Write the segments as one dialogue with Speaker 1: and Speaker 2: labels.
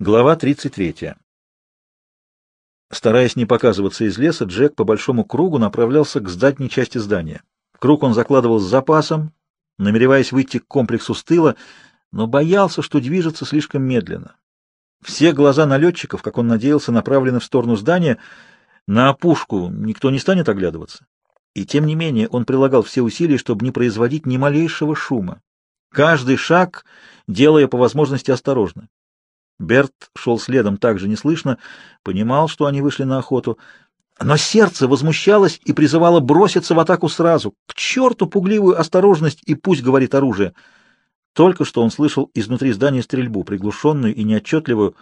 Speaker 1: Глава 33. Стараясь не показываться из леса, Джек по большому кругу направлялся к задней части здания. Круг он закладывал с запасом, намереваясь выйти к комплексу с тыла, но боялся, что движется слишком медленно. Все глаза налетчиков, как он надеялся, направлены в сторону здания. На опушку никто не станет оглядываться. И тем не менее он прилагал все усилия, чтобы не производить ни малейшего шума. Каждый шаг делая по возможности осторожно. Берт шел следом так же неслышно, понимал, что они вышли на охоту, но сердце возмущалось и призывало броситься в атаку сразу. К черту пугливую осторожность и пусть говорит оружие. Только что он слышал изнутри здания стрельбу, приглушенную и неотчетливую.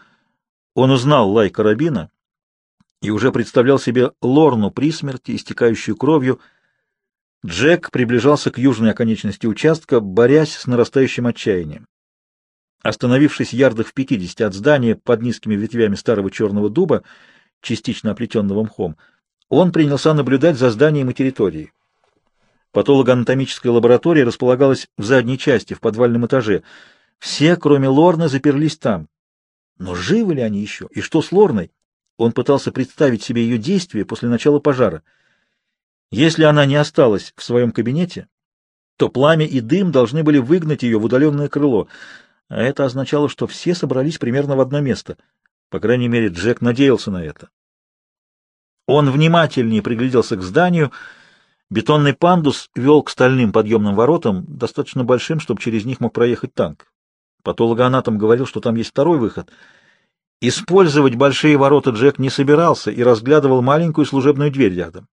Speaker 1: Он узнал лай карабина и уже представлял себе Лорну при смерти, истекающую кровью. Джек приближался к южной оконечности участка, борясь с нарастающим отчаянием. Остановившись ярдах в пятидесяти от здания под низкими ветвями старого черного дуба, частично оплетенного мхом, он принялся наблюдать за зданием и территорией. Патологоанатомическая лаборатория располагалась в задней части, в подвальном этаже. Все, кроме Лорны, заперлись там. Но живы ли они еще? И что с Лорной? Он пытался представить себе ее действия после начала пожара. Если она не осталась в своем кабинете, то пламя и дым должны были выгнать ее в удаленное крыло — а это означало, что все собрались примерно в одно место. По крайней мере, Джек надеялся на это. Он внимательнее пригляделся к зданию. Бетонный пандус вел к стальным подъемным воротам, достаточно большим, чтобы через них мог проехать танк. Патологоанатом говорил, что там есть второй выход. Использовать большие ворота Джек не собирался и разглядывал маленькую служебную дверь рядом.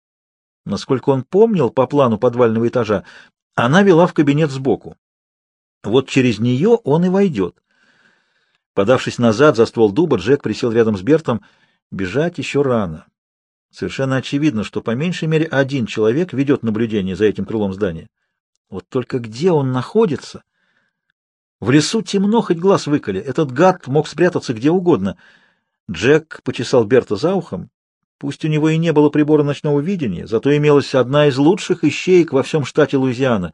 Speaker 1: Насколько он помнил по плану подвального этажа, она вела в кабинет сбоку. Вот через нее он и войдет. Подавшись назад за ствол дуба, Джек присел рядом с Бертом. Бежать еще рано. Совершенно очевидно, что по меньшей мере один человек ведет наблюдение за этим крылом здания. Вот только где он находится? В лесу темно, хоть глаз выколи. Этот гад мог спрятаться где угодно. Джек почесал Берта за ухом. Пусть у него и не было прибора ночного видения, зато имелась одна из лучших ищеек во всем штате Луизиана.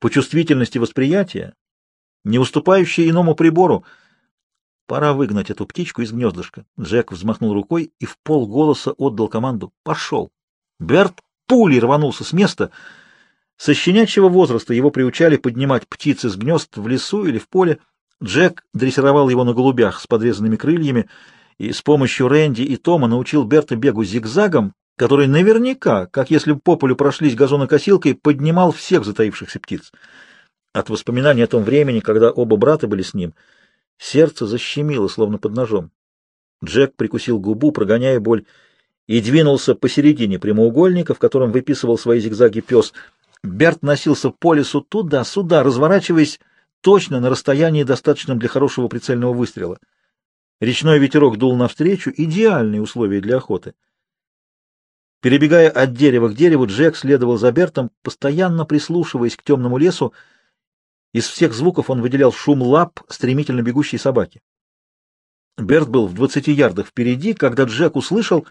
Speaker 1: По чувствительности восприятия не уступающая иному прибору. Пора выгнать эту птичку из гнездышка. Джек взмахнул рукой и в полголоса отдал команду «Пошел!». Берт пулей рванулся с места. Со щенячьего возраста его приучали поднимать птиц из гнезд в лесу или в поле. Джек дрессировал его на голубях с подрезанными крыльями и с помощью Рэнди и Тома научил Берта бегу зигзагом, который наверняка, как если бы по полю прошлись газонокосилкой, поднимал всех затаившихся птиц. От воспоминаний о том времени, когда оба брата были с ним, сердце защемило, словно под ножом. Джек прикусил губу, прогоняя боль, и двинулся посередине прямоугольника, в котором выписывал свои зигзаги пес. Берт носился по лесу туда-сюда, разворачиваясь точно на расстоянии, достаточном для хорошего прицельного выстрела. Речной ветерок дул навстречу, идеальные условия для охоты. Перебегая от дерева к дереву, Джек следовал за Бертом, постоянно прислушиваясь к темному лесу, из всех звуков он выделял шум лап стремительно бегущей собаки. Берт был в двадцати ярдах впереди, когда Джек услышал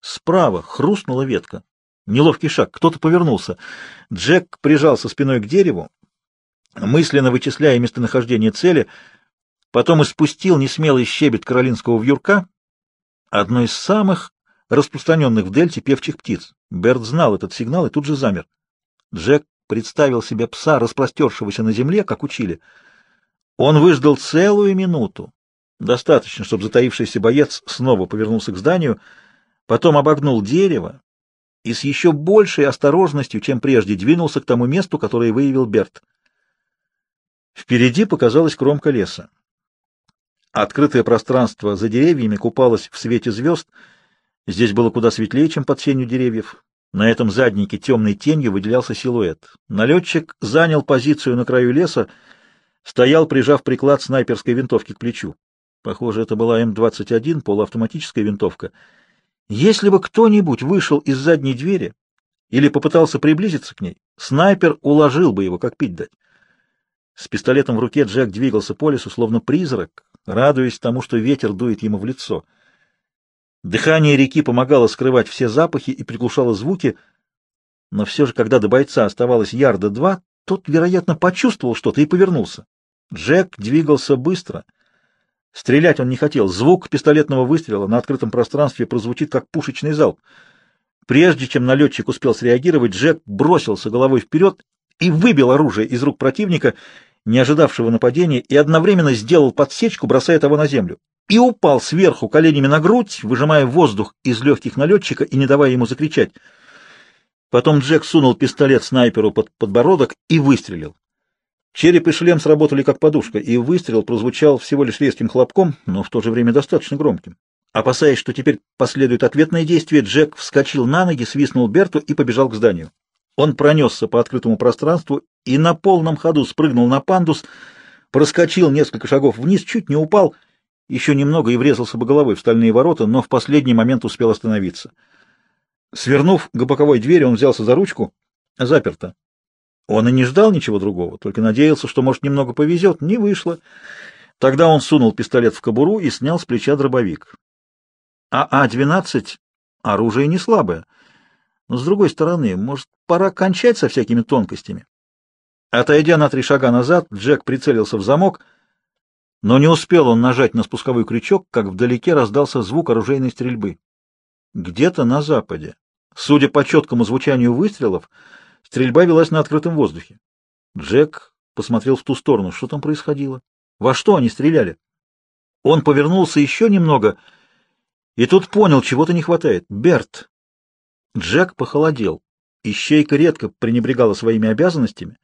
Speaker 1: справа хрустнула ветка. Неловкий шаг, кто-то повернулся. Джек прижался спиной к дереву, мысленно вычисляя местонахождение цели, потом испустил несмелый щебет каролинского вьюрка, одной из самых распространенных в дельте певчих птиц. Берт знал этот сигнал и тут же замер. Джек представил себе пса, распростершегося на земле, как учили. Он выждал целую минуту. Достаточно, чтобы затаившийся боец снова повернулся к зданию, потом обогнул дерево и с еще большей осторожностью, чем прежде, двинулся к тому месту, которое выявил Берт. Впереди показалась кромка леса. Открытое пространство за деревьями купалось в свете звезд. Здесь было куда светлее, чем под сенью деревьев. На этом заднике темной тенью выделялся силуэт. Налетчик занял позицию на краю леса, стоял, прижав приклад снайперской винтовки к плечу. Похоже, это была М-21, полуавтоматическая винтовка. Если бы кто-нибудь вышел из задней двери или попытался приблизиться к ней, снайпер уложил бы его, как пить дать. С пистолетом в руке Джек двигался по лесу, словно призрак, радуясь тому, что ветер дует ему в лицо — Дыхание реки помогало скрывать все запахи и приглушало звуки, но все же, когда до бойца оставалось ярда два, тот, вероятно, почувствовал что-то и повернулся. Джек двигался быстро. Стрелять он не хотел. Звук пистолетного выстрела на открытом пространстве прозвучит, как пушечный залп. Прежде чем налетчик успел среагировать, Джек бросился головой вперед и выбил оружие из рук противника, не ожидавшего нападения, и одновременно сделал подсечку, бросая того на землю. И упал сверху коленями на грудь, выжимая воздух из легких налетчика и не давая ему закричать. Потом Джек сунул пистолет снайперу под подбородок и выстрелил. Череп и шлем сработали как подушка, и выстрел прозвучал всего лишь резким хлопком, но в то же время достаточно громким. Опасаясь, что теперь последует ответное действие, Джек вскочил на ноги, свистнул Берту и побежал к зданию. Он пронесся по открытому пространству и на полном ходу спрыгнул на пандус, проскочил несколько шагов вниз, чуть не упал, еще немного и врезался бы головой в стальные ворота, но в последний момент успел остановиться. Свернув к боковой двери, он взялся за ручку. Заперто. Он и не ждал ничего другого, только надеялся, что, может, немного повезет. Не вышло. Тогда он сунул пистолет в кобуру и снял с плеча дробовик. А А-12 — оружие не слабое. Но, с другой стороны, может, пора кончать со всякими тонкостями. Отойдя на три шага назад, Джек прицелился в замок, но не успел он нажать на спусковой крючок, как вдалеке раздался звук оружейной стрельбы. Где-то на западе. Судя по четкому звучанию выстрелов, стрельба велась на открытом воздухе. Джек посмотрел в ту сторону. Что там происходило? Во что они стреляли? Он повернулся еще немного и тут понял, чего-то не хватает. Берт. Джек похолодел. Ищейка редко пренебрегала своими обязанностями,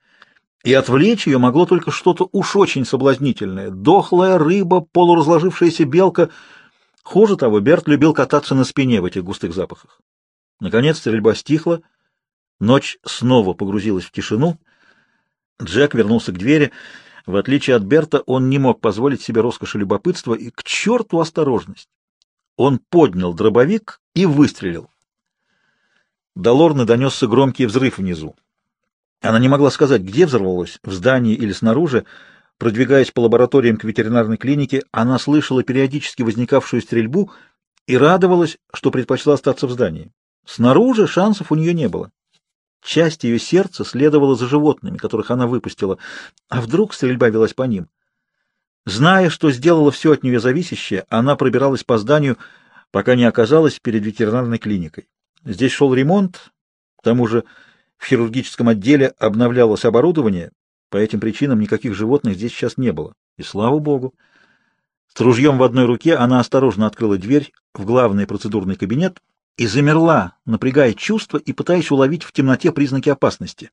Speaker 1: и отвлечь ее могло только что-то уж очень соблазнительное. Дохлая рыба, полуразложившаяся белка — Хуже того, Берт любил кататься на спине в этих густых запахах. Наконец стрельба стихла, ночь снова погрузилась в тишину. Джек вернулся к двери. В отличие от Берта, он не мог позволить себе роскоши любопытства и к черту осторожность. Он поднял дробовик и выстрелил. До Лорны донесся громкий взрыв внизу. Она не могла сказать, где взорвалось, в здании или снаружи, Продвигаясь по лабораториям к ветеринарной клинике, она слышала периодически возникавшую стрельбу и радовалась, что предпочла остаться в здании. Снаружи шансов у нее не было. Часть ее сердца следовала за животными, которых она выпустила, а вдруг стрельба велась по ним. Зная, что сделала все от нее зависящее, она пробиралась по зданию, пока не оказалась перед ветеринарной клиникой. Здесь шел ремонт, к тому же в хирургическом отделе обновлялось оборудование, по этим причинам никаких животных здесь сейчас не было. И слава богу. С ружьем в одной руке она осторожно открыла дверь в главный процедурный кабинет и замерла, напрягая чувства и пытаясь уловить в темноте признаки опасности.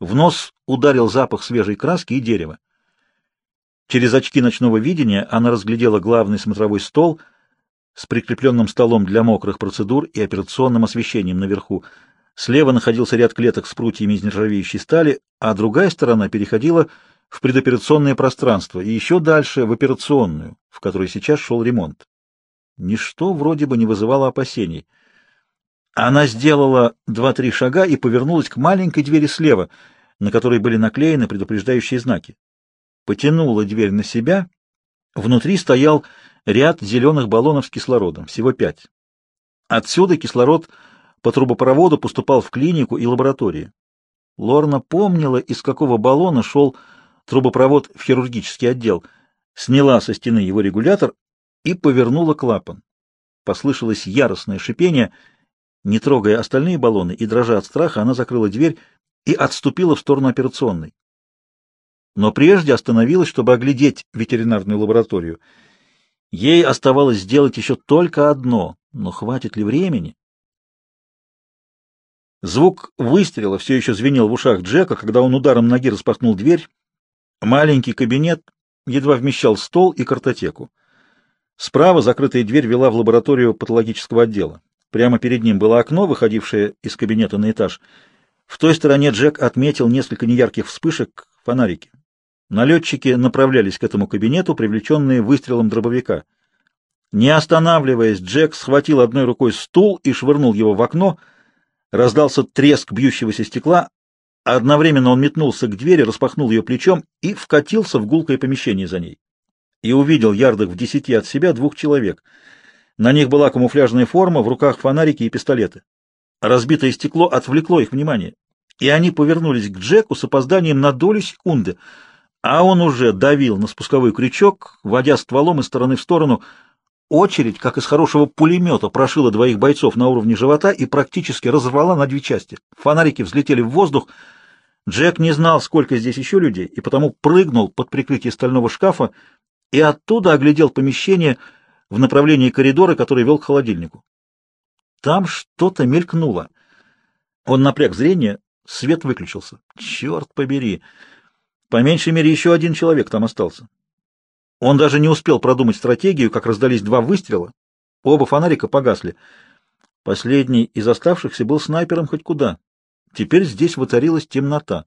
Speaker 1: В нос ударил запах свежей краски и дерева. Через очки ночного видения она разглядела главный смотровой стол с прикрепленным столом для мокрых процедур и операционным освещением наверху. Слева находился ряд клеток с прутьями из нержавеющей стали, а другая сторона переходила в предоперационное пространство и еще дальше в операционную, в которой сейчас шел ремонт. Ничто вроде бы не вызывало опасений. Она сделала два-три шага и повернулась к маленькой двери слева, на которой были наклеены предупреждающие знаки. Потянула дверь на себя. Внутри стоял ряд зеленых баллонов с кислородом, всего пять. Отсюда кислород по трубопроводу поступал в клинику и лаборатории. Лорна помнила, из какого баллона шел трубопровод в хирургический отдел, сняла со стены его регулятор и повернула клапан. Послышалось яростное шипение. Не трогая остальные баллоны и дрожа от страха, она закрыла дверь и отступила в сторону операционной. Но прежде остановилась, чтобы оглядеть ветеринарную лабораторию. Ей оставалось сделать еще только одно, но хватит ли времени? Звук выстрела все еще звенел в ушах Джека, когда он ударом ноги распахнул дверь. Маленький кабинет едва вмещал стол и картотеку. Справа закрытая дверь вела в лабораторию патологического отдела. Прямо перед ним было окно, выходившее из кабинета на этаж. В той стороне Джек отметил несколько неярких вспышек фонарики. Налетчики направлялись к этому кабинету, привлеченные выстрелом дробовика. Не останавливаясь, Джек схватил одной рукой стул и швырнул его в окно — Раздался треск бьющегося стекла, а одновременно он метнулся к двери, распахнул ее плечом и вкатился в гулкое помещение за ней. И увидел ярдах в десяти от себя двух человек. На них была камуфляжная форма, в руках фонарики и пистолеты. Разбитое стекло отвлекло их внимание, и они повернулись к Джеку с опозданием на долю секунды. а он уже давил на спусковой крючок, водя стволом из стороны в сторону. Очередь, как из хорошего пулемета, прошила двоих бойцов на уровне живота и практически разорвала на две части. Фонарики взлетели в воздух. Джек не знал, сколько здесь еще людей, и потому прыгнул под прикрытие стального шкафа и оттуда оглядел помещение в направлении коридора, который вел к холодильнику. Там что-то мелькнуло. Он напряг зрение, свет выключился. Черт побери! По меньшей мере, еще один человек там остался. Он даже не успел продумать стратегию, как раздались два выстрела. Оба фонарика погасли. Последний из оставшихся был снайпером хоть куда. Теперь здесь воцарилась темнота.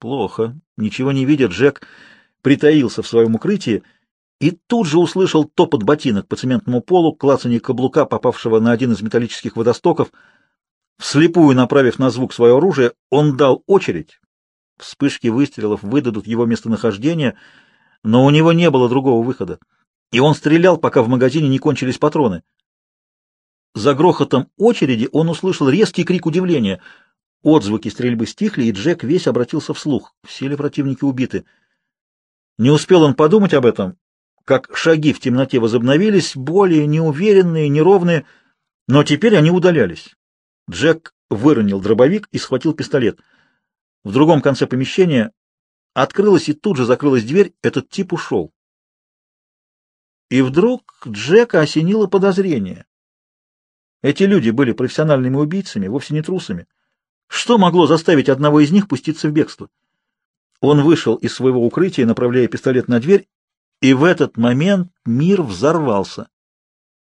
Speaker 1: Плохо. Ничего не видя, Джек притаился в своем укрытии и тут же услышал топот ботинок по цементному полу, клацанье каблука, попавшего на один из металлических водостоков. Вслепую направив на звук свое оружие, он дал очередь, Вспышки выстрелов выдадут его местонахождение, но у него не было другого выхода, и он стрелял, пока в магазине не кончились патроны. За грохотом очереди он услышал резкий крик удивления. Отзвуки стрельбы стихли, и Джек весь обратился вслух. Все ли противники убиты? Не успел он подумать об этом, как шаги в темноте возобновились, более неуверенные, неровные, но теперь они удалялись. Джек выронил дробовик и схватил пистолет — в другом конце помещения открылась и тут же закрылась дверь, этот тип ушел. И вдруг Джека осенило подозрение. Эти люди были профессиональными убийцами, вовсе не трусами. Что могло заставить одного из них пуститься в бегство? Он вышел из своего укрытия, направляя пистолет на дверь, и в этот момент мир взорвался.